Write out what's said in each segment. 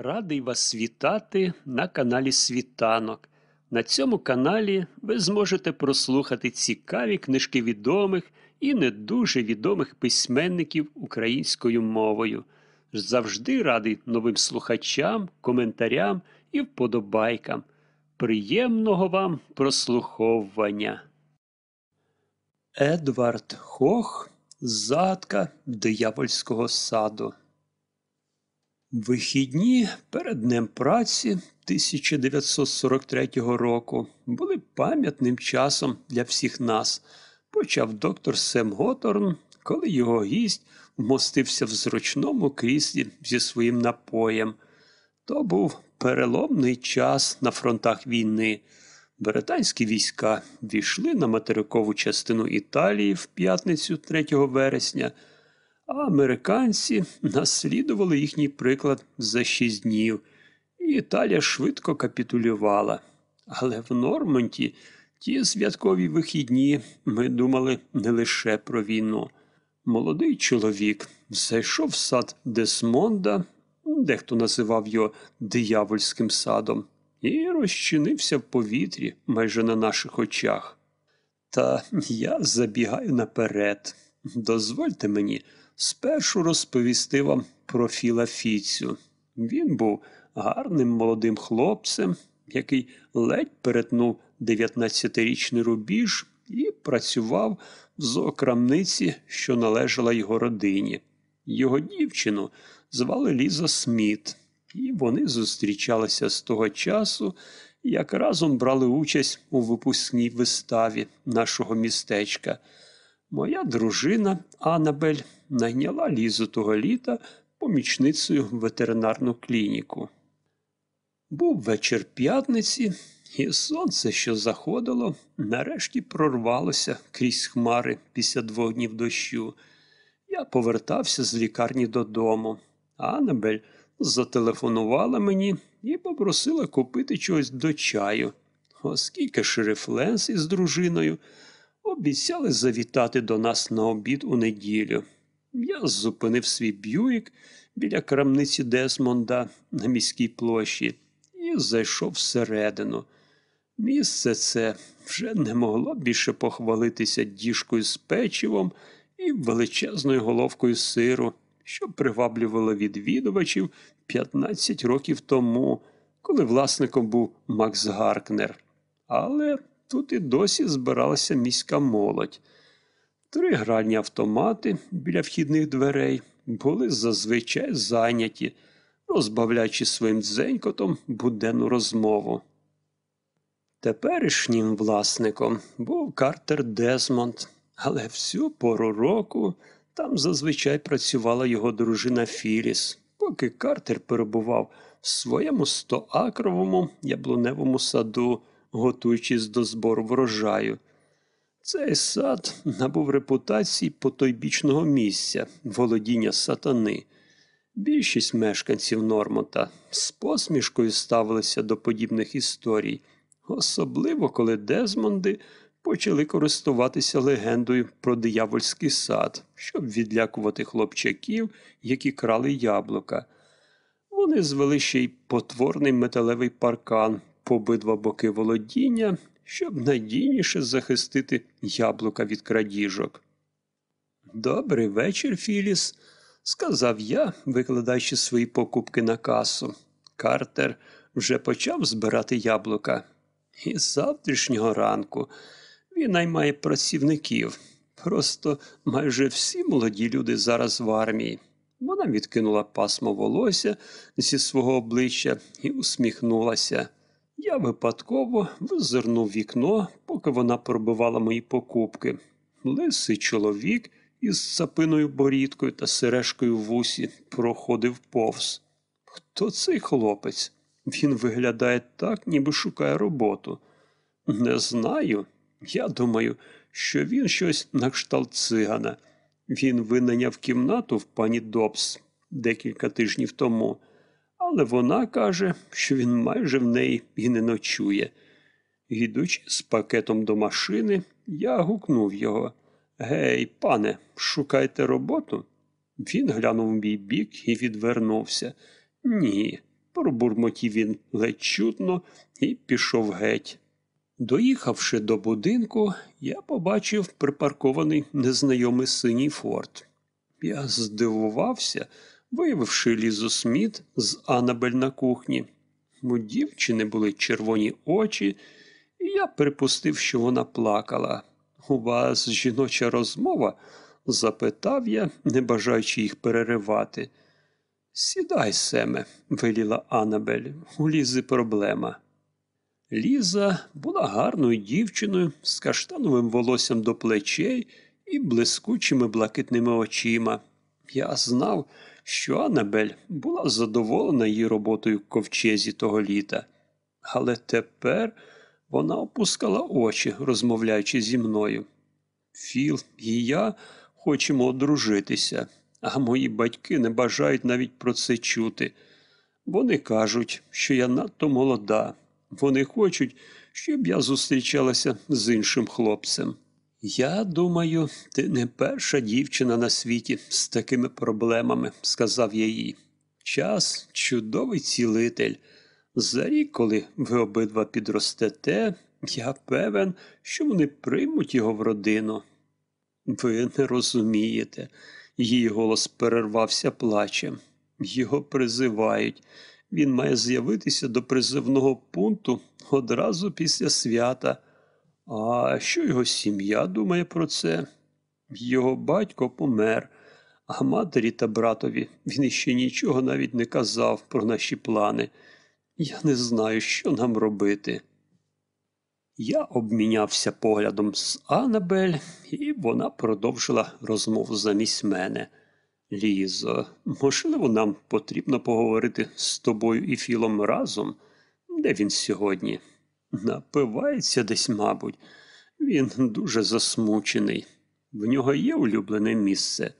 Радий вас вітати на каналі Світанок. На цьому каналі ви зможете прослухати цікаві книжки відомих і не дуже відомих письменників українською мовою. Завжди радий новим слухачам, коментарям і вподобайкам. Приємного вам прослуховування. Едвард Хох Задка диявольського саду. Вихідні перед Днем праці 1943 року були пам'ятним часом для всіх нас, почав доктор Сем Готорн, коли його гість вмостився в зручному кріслі зі своїм напоєм. То був переломний час на фронтах війни. Британські війська війшли на материкову частину Італії в п'ятницю 3 вересня а американці наслідували їхній приклад за шість днів, Італія швидко капітулювала. Але в Нормонті ті святкові вихідні ми думали не лише про війну. Молодий чоловік зайшов в сад Десмонда, дехто називав його диявольським садом, і розчинився в повітрі майже на наших очах. Та я забігаю наперед. Дозвольте мені спершу розповісти вам про Філа Фіцю. Він був гарним молодим хлопцем, який ледь перетнув 19-річний рубіж і працював в зоокрамниці, що належала його родині. Його дівчину звали Ліза Сміт, і вони зустрічалися з того часу, як разом брали участь у випускній виставі нашого містечка. Моя дружина Анабель найняла лізу того літа помічницею в ветеринарну клініку. Був вечір п'ятниці, і сонце, що заходило, нарешті прорвалося крізь хмари після двох днів дощу. Я повертався з лікарні додому. Анабель зателефонувала мені і попросила купити чогось до чаю, оскільки шериф Ленс із дружиною обіцяли завітати до нас на обід у неділю. Я зупинив свій б'юїк біля крамниці Десмонда на міській площі і зайшов всередину. Місце це вже не могло більше похвалитися діжкою з печивом і величезною головкою сиру, що приваблювало відвідувачів 15 років тому, коли власником був Макс Гаркнер. Але тут і досі збиралася міська молодь. Три гральні автомати біля вхідних дверей були зазвичай зайняті, розбавляючи своїм дзенькотом буденну розмову. Теперішнім власником був Картер Дезмонд, але всю пору року там зазвичай працювала його дружина Філіс, поки Картер перебував в своєму стоакровому яблуневому саду, готуючись до збору врожаю. Цей сад набув репутації потойбічного місця, володіння сатани. Більшість мешканців Нормонта з посмішкою ставилися до подібних історій, особливо коли Дезмонди почали користуватися легендою про диявольський сад, щоб відлякувати хлопчаків, які крали яблука. Вони звели ще й потворний металевий паркан по обидва боки володіння щоб надійніше захистити яблука від крадіжок. Добрий вечір, Філіс, сказав я, викладаючи свої покупки на касу. Картер вже почав збирати яблука. І з завтрашнього ранку він наймає працівників. Просто майже всі молоді люди зараз в армії. Вона відкинула пасмо волосся зі свого обличчя і усміхнулася. Я випадково визирнув вікно, поки вона пробивала мої покупки. Лисий чоловік із сапиною борідкою та сережкою в вусі проходив повз. Хто цей хлопець? Він виглядає так, ніби шукає роботу. Не знаю. Я думаю, що він щось на кшталт цигана. Він винайняв кімнату в пані Добс декілька тижнів тому але вона каже, що він майже в неї і не ночує. Йдучи з пакетом до машини, я гукнув його. Гей, пане, шукайте роботу? Він глянув мій бік і відвернувся. Ні, Пробурмотів він ледь чутно і пішов геть. Доїхавши до будинку, я побачив припаркований незнайомий синій форт. Я здивувався, виявивши Лізу Сміт з Анабель на кухні. У дівчини були червоні очі, і я припустив, що вона плакала. У вас жіноча розмова? запитав я, не бажаючи їх переривати. Сідай, Семе, веліла Анабель, у Лізи проблема. Ліза була гарною дівчиною з каштановим волоссям до плечей і блискучими блакитними очима. Я знав, що Анабель була задоволена її роботою в ковчезі того літа. Але тепер вона опускала очі, розмовляючи зі мною. Філ і я хочемо одружитися, а мої батьки не бажають навіть про це чути. Вони кажуть, що я надто молода. Вони хочуть, щоб я зустрічалася з іншим хлопцем. Я думаю, ти не перша дівчина на світі з такими проблемами, сказав я їй. Час чудовий цілитель. За рік, коли ви обидва підростете, я певен, що вони приймуть його в родину. Ви не розумієте. Її голос перервався плачем. Його призивають. Він має з'явитися до призивного пункту одразу після свята. А що його сім'я думає про це? Його батько помер, а матері та братові він іще нічого навіть не казав про наші плани. Я не знаю, що нам робити. Я обмінявся поглядом з Анабель, і вона продовжила розмову замість мене. Лізо, можливо, нам потрібно поговорити з тобою і Філом разом? Де він сьогодні? Напивається десь, мабуть. Він дуже засмучений. В нього є улюблене місце.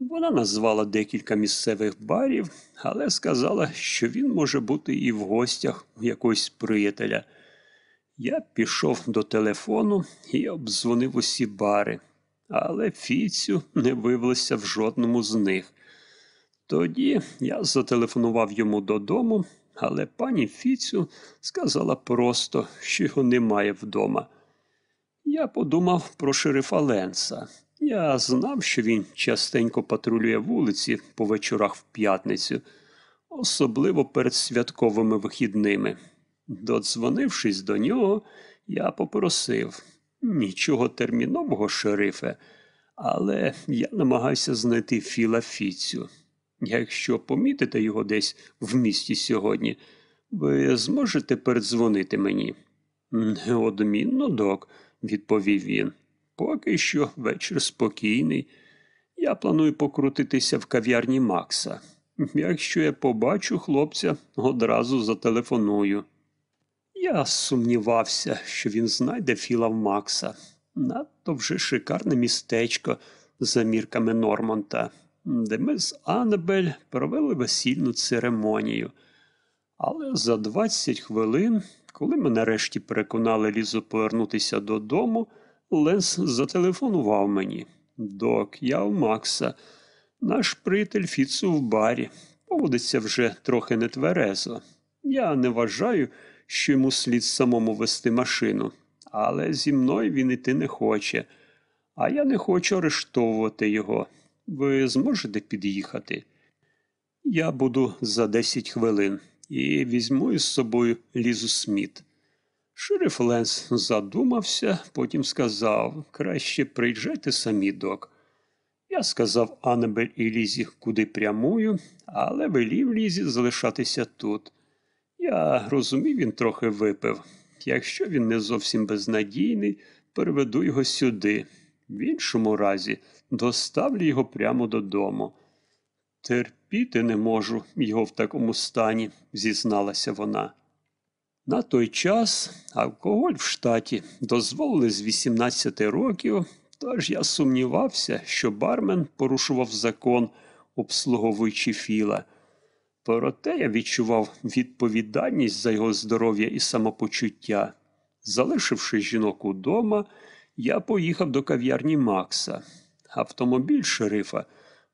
Вона назвала декілька місцевих барів, але сказала, що він може бути і в гостях у якогось приятеля. Я пішов до телефону і обдзвонив усі бари, але Фіцю не виявилося в жодному з них. Тоді я зателефонував йому додому, але пані Фіцю сказала просто, що його немає вдома. Я подумав про шерифа Ленса. Я знав, що він частенько патрулює вулиці по вечорах в п'ятницю, особливо перед святковими вихідними. Додзвонившись до нього, я попросив нічого термінового, шерифе, але я намагаюся знайти Філа Фіцю. Якщо помітите його десь в місті сьогодні, ви зможете передзвонити мені? Неодмінно, док, відповів він. Поки що вечір спокійний. Я планую покрутитися в кав'ярні Макса. Якщо я побачу хлопця, одразу зателефоную. Я сумнівався, що він знайде Філа в Макса. Надто вже шикарне містечко за мірками Нормонта, де ми з Аннабель провели весільну церемонію. Але за 20 хвилин, коли ми нарешті переконали Лізу повернутися додому, Ленс зателефонував мені. Док, я у Макса. Наш приятель Фіцу в барі. Поводиться вже трохи нетверезо. Я не вважаю, що йому слід самому вести машину, але зі мною він іти не хоче, а я не хочу арештовувати його. Ви зможете під'їхати? Я буду за 10 хвилин і візьму із собою Лізу Сміт. Шериф Ленс задумався, потім сказав краще приїжджайте самі, док. Я сказав Аннабель і Лізі, куди прямую, але велів Лізі залишатися тут. Я розумів, він трохи випив. Якщо він не зовсім безнадійний, переведу його сюди. В іншому разі доставлю його прямо додому. Терпіти не можу його в такому стані, зізналася вона. На той час алкоголь в штаті дозволили з 18 років, тож я сумнівався, що бармен порушував закон, обслуговуючи філа. Проте я відчував відповідальність за його здоров'я і самопочуття. Залишивши жінок удома, я поїхав до кав'ярні Макса. Автомобіль шерифа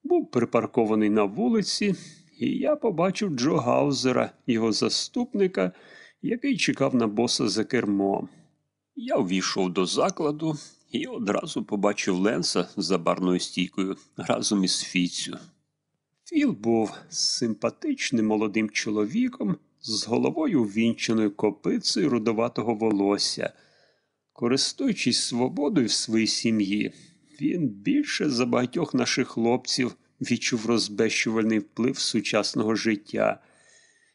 був припаркований на вулиці, і я побачив Джо Гаузера, його заступника, який чекав на боса за кермом. Я увійшов до закладу і одразу побачив Ленса за барною стійкою разом із Фіцю. Філ був симпатичним молодим чоловіком з головою ввінченою копицею рудоватого волосся. Користуючись свободою в своїй сім'ї, він більше за багатьох наших хлопців відчув розбещувальний вплив сучасного життя.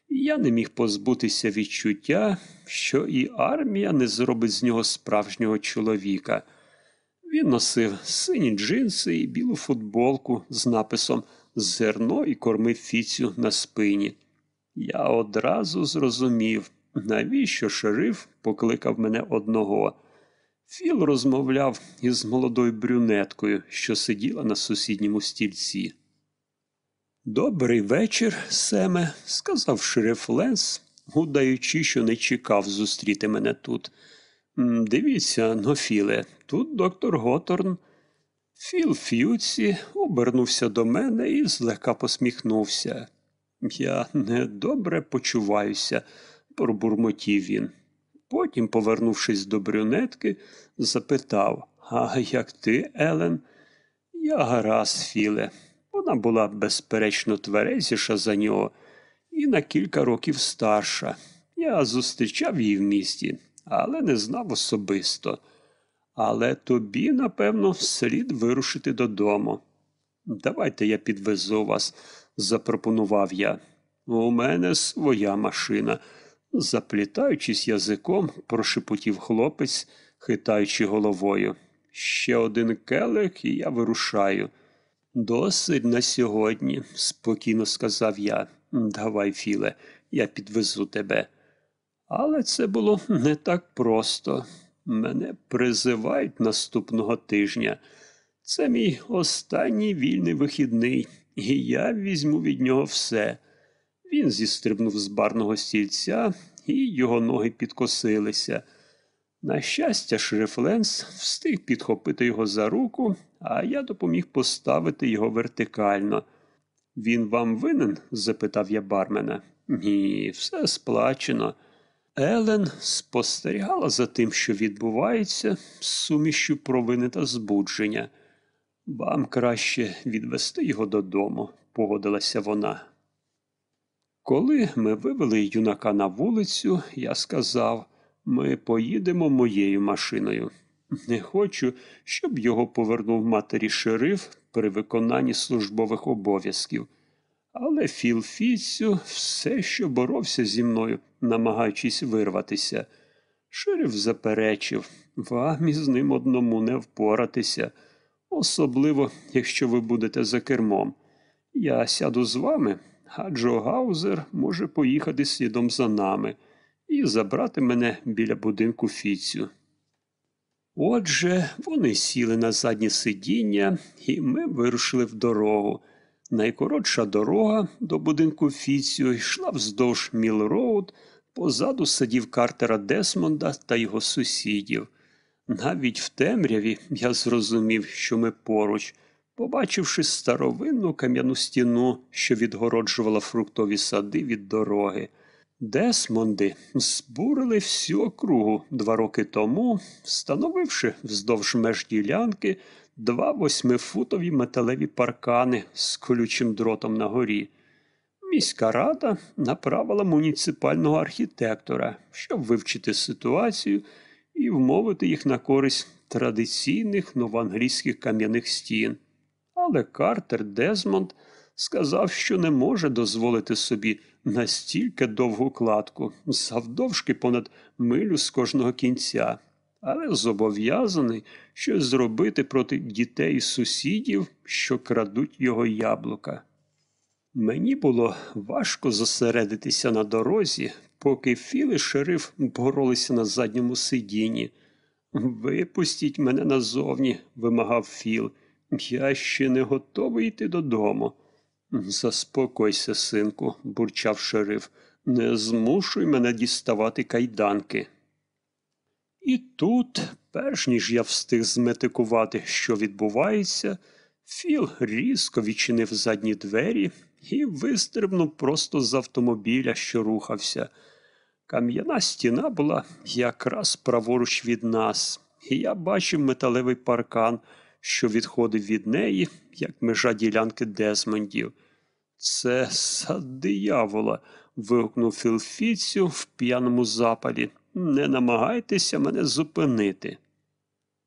Я не міг позбутися відчуття, що і армія не зробить з нього справжнього чоловіка. Він носив сині джинси і білу футболку з написом Зерно і кормив фіцю на спині. Я одразу зрозумів, навіщо шериф покликав мене одного. Філ розмовляв із молодою брюнеткою, що сиділа на сусідньому стільці. Добрий вечір, Семе, сказав шериф Ленс, удаючи, що не чекав зустріти мене тут. Дивіться, но, Філе, тут доктор Готорн. Філ Ф'юці обернувся до мене і злегка посміхнувся. Я недобре почуваюся, пробурмотів він. Потім, повернувшись до брюнетки, запитав А як ти, Елен? Я гаразд, Філе. Вона була безперечно тверезіша за нього і на кілька років старша. Я зустрічав її в місті, але не знав особисто. Але тобі, напевно, слід вирушити додому. Давайте я підвезу вас, запропонував я. У мене своя машина. Заплітаючись язиком, прошепотів хлопець, хитаючи головою. Ще один келик, і я вирушаю. Досить на сьогодні, спокійно сказав я. Давай, Філе, я підвезу тебе. Але це було не так просто. Мене призивають наступного тижня. Це мій останній вільний вихідний, і я візьму від нього все. Він зістрибнув з барного стільця, і його ноги підкосилися. На щастя, шериф Ленс встиг підхопити його за руку, а я допоміг поставити його вертикально. Він вам винен? запитав я бармена. Ні, все сплачено. Елен спостерігала за тим, що відбувається, з сумішю провини та збудження. Вам краще відвести його додому, погодилася вона. Коли ми вивели юнака на вулицю, я сказав ми поїдемо моєю машиною. Не хочу, щоб його повернув матері шериф при виконанні службових обов'язків. Але Філ Фіцю все що боровся зі мною, намагаючись вирватися. Шериф заперечив вам із ним одному не впоратися, особливо, якщо ви будете за кермом. Я сяду з вами, а Джо Гаузер може поїхати слідом за нами і забрати мене біля будинку Фіцю. Отже, вони сіли на заднє сидіння, і ми вирушили в дорогу. Найкоротша дорога до будинку Фіцю йшла вздовж Міл-Роуд, позаду садів Картера Десмонда та його сусідів. Навіть в темряві я зрозумів, що ми поруч, побачивши старовинну кам'яну стіну, що відгороджувала фруктові сади від дороги. Десмонди збурили всю округу два роки тому, встановивши вздовж меж ділянки два восьмифутові металеві паркани з колючим дротом на горі. Міська рада направила муніципального архітектора, щоб вивчити ситуацію і вмовити їх на користь традиційних новоанглійських кам'яних стін. Але Картер Дезмонд сказав, що не може дозволити собі настільки довгу кладку, завдовжки понад милю з кожного кінця, але зобов'язаний щось зробити проти дітей і сусідів, що крадуть його яблука. Мені було важко зосередитися на дорозі, поки Філ і шериф боролися на задньому сидінні. Випустіть мене назовні, вимагав Філ. Я ще не готовий йти додому. Заспокойся, синку, бурчав шериф, не змушуй мене діставати кайданки. І тут, перш ніж я встиг зметикувати, що відбувається, Філ різко відчинив задні двері і вистрибнув просто з автомобіля, що рухався. Кам'яна стіна була якраз праворуч від нас, і я бачив металевий паркан, що відходив від неї, як межа ділянки Дезмондів. Це сад диявола. вигукнув Філфіцю в п'яному запалі. Не намагайтеся мене зупинити.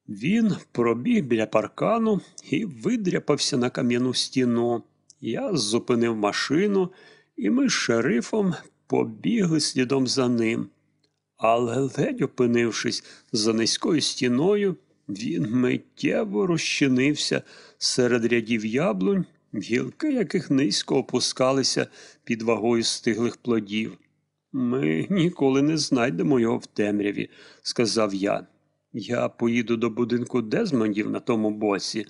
Він пробіг біля паркану і видряпався на кам'яну стіну. Я зупинив машину, і ми з шерифом побігли слідом за ним. Але ледь опинившись за низькою стіною, він миттєво розчинився серед рядів яблунь, гілки яких низько опускалися під вагою стиглих плодів. Ми ніколи не знайдемо його в темряві, сказав я. Я поїду до будинку Дезмондів на тому боці,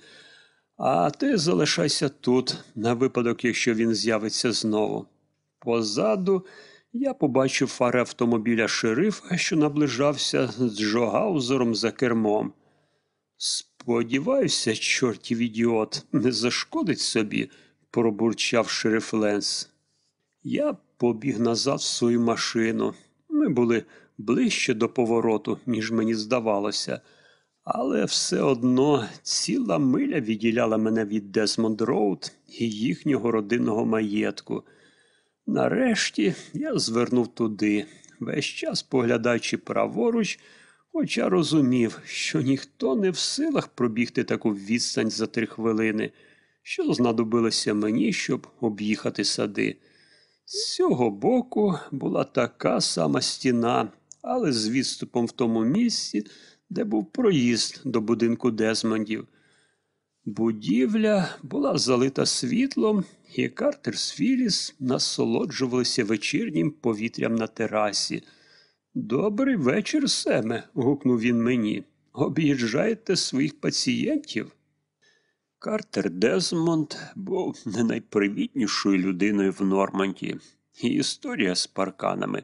а ти залишайся тут, на випадок, якщо він з'явиться знову. Позаду я побачив фари автомобіля шерифа, що наближався з Джогаузером за кермом. Сподіваюся, чортів ідіот, не зашкодить собі, пробурчав шериф Ленс. Я побіг назад в свою машину. Ми були ближче до повороту, ніж мені здавалося, але все одно ціла миля відділяла мене від Десмонд Роуд і їхнього родинного маєтку. Нарешті я звернув туди, весь час поглядаючи праворуч, хоча розумів, що ніхто не в силах пробігти таку відстань за три хвилини, що знадобилося мені, щоб об'їхати сади. З цього боку була така сама стіна, але з відступом в тому місці, де був проїзд до будинку Дезмондів. Будівля була залита світлом, і Картер з Філіс насолоджувалися вечірнім повітрям на терасі. Добрий вечір, Семе, гукнув він мені. Об'їжджаєте своїх пацієнтів? Картер Дезмонд був не найпривітнішою людиною в Норманді, і історія з парканами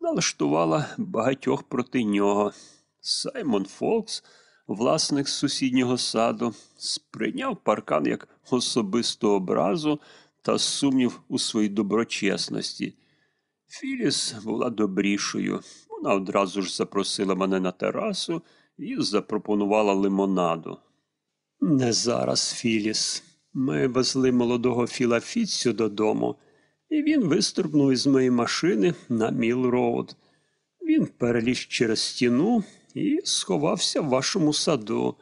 налаштувала багатьох проти нього. Саймон Фолкс, власник сусіднього саду, сприйняв паркан як особисту образу та сумнів у своїй доброчесності. Філіс була добрішою. Вона одразу ж запросила мене на терасу і запропонувала лимонаду. Не зараз, Філіс. Ми везли молодого Філа Фіцю додому, і він вистрибнув із моєї машини на Міл Роуд. Він переліз через стіну і сховався в вашому саду.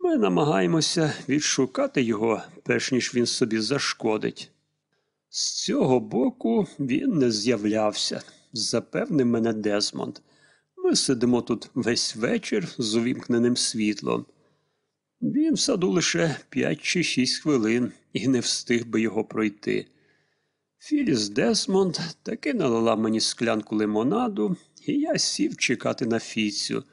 Ми намагаємося відшукати його, перш ніж він собі зашкодить. З цього боку він не з'являвся, запевнив мене Дезмонд. Ми сидимо тут весь вечір з увімкненим світлом. Він в саду лише п'ять чи шість хвилин і не встиг би його пройти. Філіс Десмонд таки налила мені склянку лимонаду, і я сів чекати на Фіцю.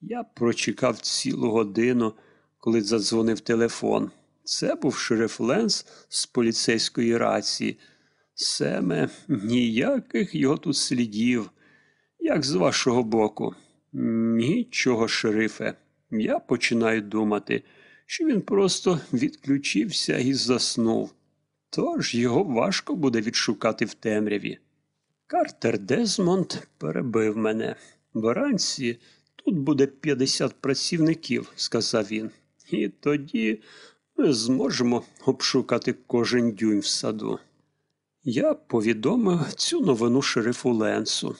Я прочекав цілу годину, коли задзвонив телефон. Це був шериф Ленс з поліцейської рації. Семе, ніяких його тут слідів. Як з вашого боку? Нічого, шерифе. Я починаю думати, що він просто відключився і заснув. Тож його важко буде відшукати в темряві. Картер Дезмонд перебив мене. Вранці тут буде 50 працівників, сказав він, і тоді ми зможемо обшукати кожен дюйм в саду. Я повідомив цю новину шерифу Ленсу.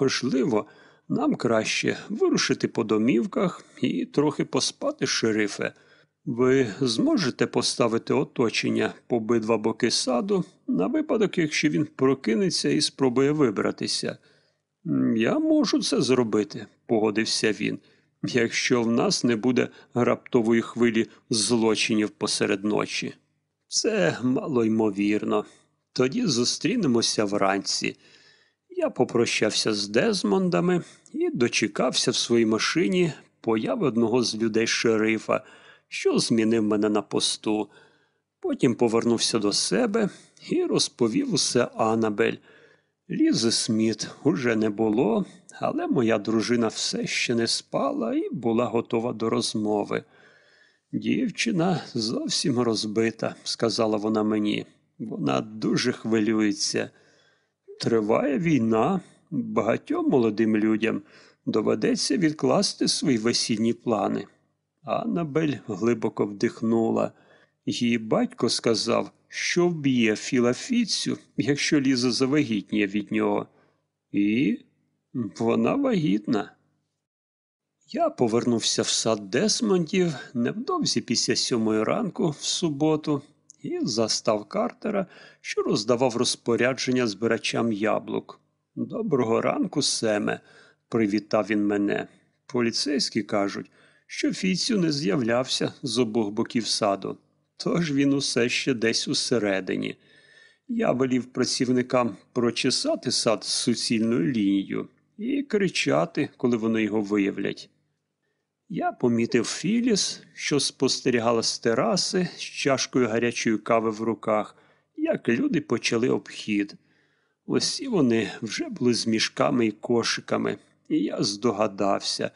Можливо, нам краще вирушити по домівках і трохи поспати, шерифе. Ви зможете поставити оточення по обидва боки саду на випадок, якщо він прокинеться і спробує вибратися. Я можу це зробити, погодився він, якщо в нас не буде раптової хвилі злочинів посеред ночі. Це мало ймовірно. Тоді зустрінемося вранці. Я попрощався з Дезмондами і дочекався в своїй машині появи одного з людей шерифа, що змінив мене на посту. Потім повернувся до себе і розповів усе Анабель. Лізи Сміт уже не було, але моя дружина все ще не спала і була готова до розмови. Дівчина зовсім розбита, сказала вона мені. Вона дуже хвилюється. Триває війна, багатьом молодим людям доведеться відкласти свої весільні плани. Аннабель глибоко вдихнула. Її батько сказав, що вб'є Філафіцю, якщо Ліза завагітніє від нього. І вона вагітна. Я повернувся в сад Десмондів невдовзі після сьомої ранку в суботу і застав Картера, що роздавав розпорядження збирачам яблук. Доброго ранку, Семе, привітав він мене. Поліцейські кажуть, що Фіцю не з'являвся з обох боків саду, тож він усе ще десь усередині. Я велів працівникам прочесати сад з суцільною лінією і кричати, коли вони його виявлять. Я помітив Філіс, що спостерігала з тераси з чашкою гарячої кави в руках, як люди почали обхід. Усі вони вже були з мішками і кошиками, і я здогадався,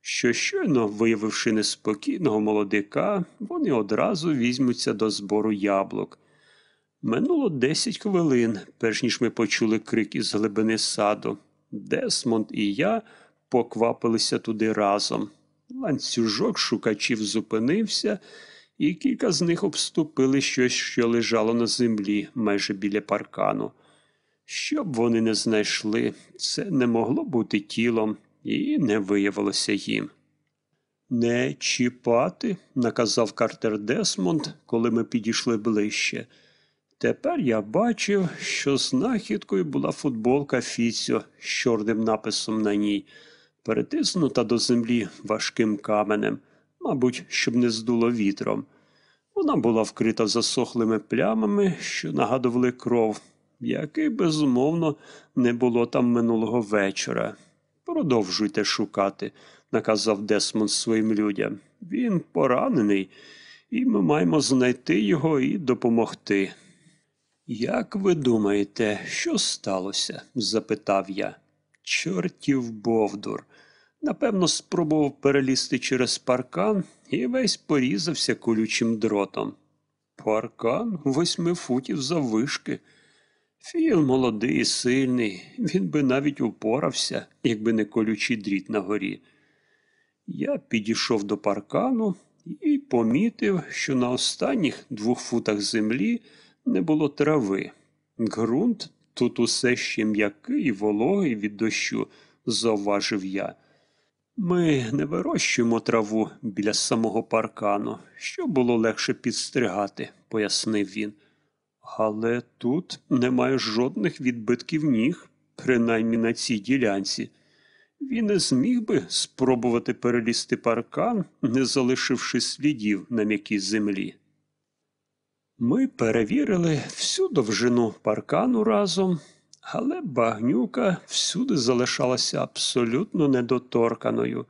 що щойно виявивши неспокійного молодика, вони одразу візьмуться до збору яблук. Минуло десять хвилин, перш ніж ми почули крик із глибини саду. Десмонд і я поквапилися туди разом. Ланцюжок шукачів зупинився, і кілька з них обступили щось, що лежало на землі майже біля паркану. Що б вони не знайшли, це не могло бути тілом і не виявилося їм. Не чіпати, наказав Картер Десмонд, коли ми підійшли ближче. Тепер я бачив, що знахідкою була футболка Фіцьо з чорним написом на ній, перетиснута до землі важким каменем, мабуть, щоб не здуло вітром. Вона була вкрита засохлими плямами, що нагадували кров, який, безумовно, не було там минулого вечора. Продовжуйте шукати, наказав Десмонд своїм людям. Він поранений, і ми маємо знайти його і допомогти. Як ви думаєте, що сталося? запитав я. Чортів Бовдур. Напевно, спробував перелізти через паркан і весь порізався колючим дротом. Паркан восьми футів заввишки. Філ молодий і сильний, він би навіть упорався, якби не колючий дріт на горі. Я підійшов до паркану і помітив, що на останніх двох футах землі не було трави. Ґрунт тут усе ще м'який і вологий від дощу, зауважив я. Ми не вирощуємо траву біля самого паркану, щоб було легше підстригати, пояснив він. Але тут немає жодних відбитків ніг, принаймні на цій ділянці. Він не зміг би спробувати перелізти паркан, не залишивши слідів на м'якій землі. Ми перевірили всю довжину паркану разом, але багнюка всюди залишалася абсолютно недоторканою.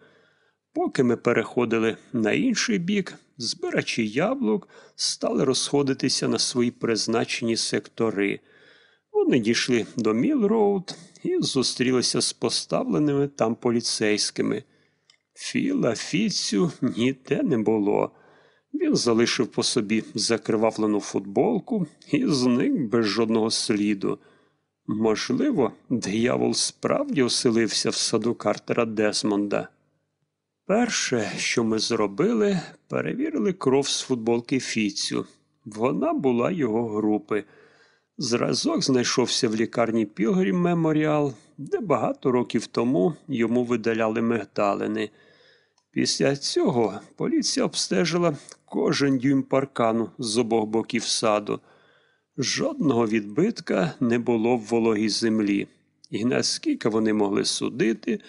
Поки ми переходили на інший бік, збирачі яблук стали розходитися на свої призначені сектори. Вони дійшли до Міл-Роуд і зустрілися з поставленими там поліцейськими. Філа Фіцю ніде не було. Він залишив по собі закривавлену футболку і зник без жодного сліду. Можливо, диявол справді оселився в саду Картера Десмонда. Перше, що ми зробили, перевірили кров з футболки Фіцю. Вона була його групи. Зразок знайшовся в лікарні Пілгрім Меморіал, де багато років тому йому видаляли мигдалини. Після цього поліція обстежила кожен дюйм паркану з обох боків саду. Жодного відбитка не було в вологій землі, і наскільки вони могли судити,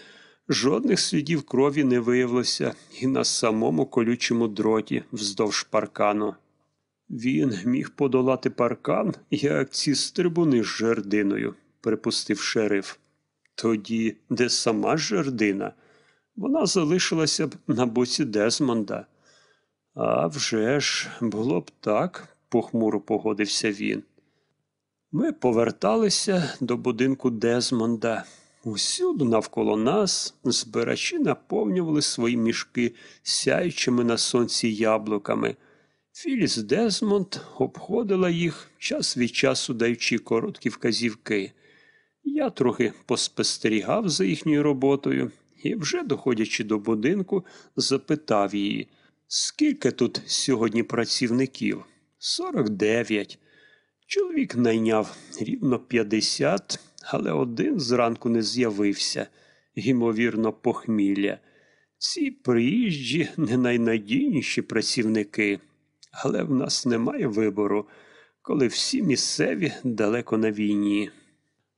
жодних слідів крові не виявилося і на самому колючому дроті вздовж паркану. Він міг подолати паркан, як ці стрибуни з жердиною, припустив шериф. Тоді, де сама жердина, вона залишилася б на боці Дезмонда. «А вже ж, було б так, похмуро погодився він. Ми поверталися до будинку Дезмонда. Усюди навколо нас збирачі наповнювали свої мішки сяючими на сонці яблуками. Філіс Десмонд обходила їх, час від часу даючи короткі вказівки. Я трохи поспостерігав за їхньою роботою і, вже доходячи до будинку, запитав її, скільки тут сьогодні працівників? Сорок дев'ять. Чоловік найняв рівно п'ятдесят, але один зранку не з'явився, ймовірно, похмілля. Ці приїжджі не найнадійніші працівники, але в нас немає вибору, коли всі місцеві далеко на війні.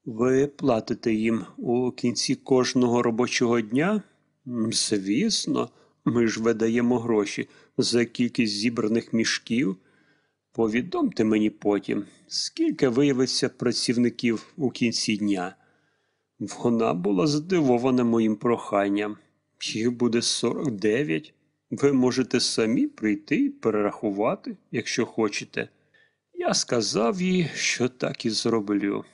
Ви платите їм у кінці кожного робочого дня? Звісно, ми ж видаємо гроші за кількість зібраних мішків. Повідомте мені потім, скільки виявиться працівників у кінці дня. Вона була здивована моїм проханням. Їх буде 49. Ви можете самі прийти і перерахувати, якщо хочете. Я сказав їй, що так і зроблю.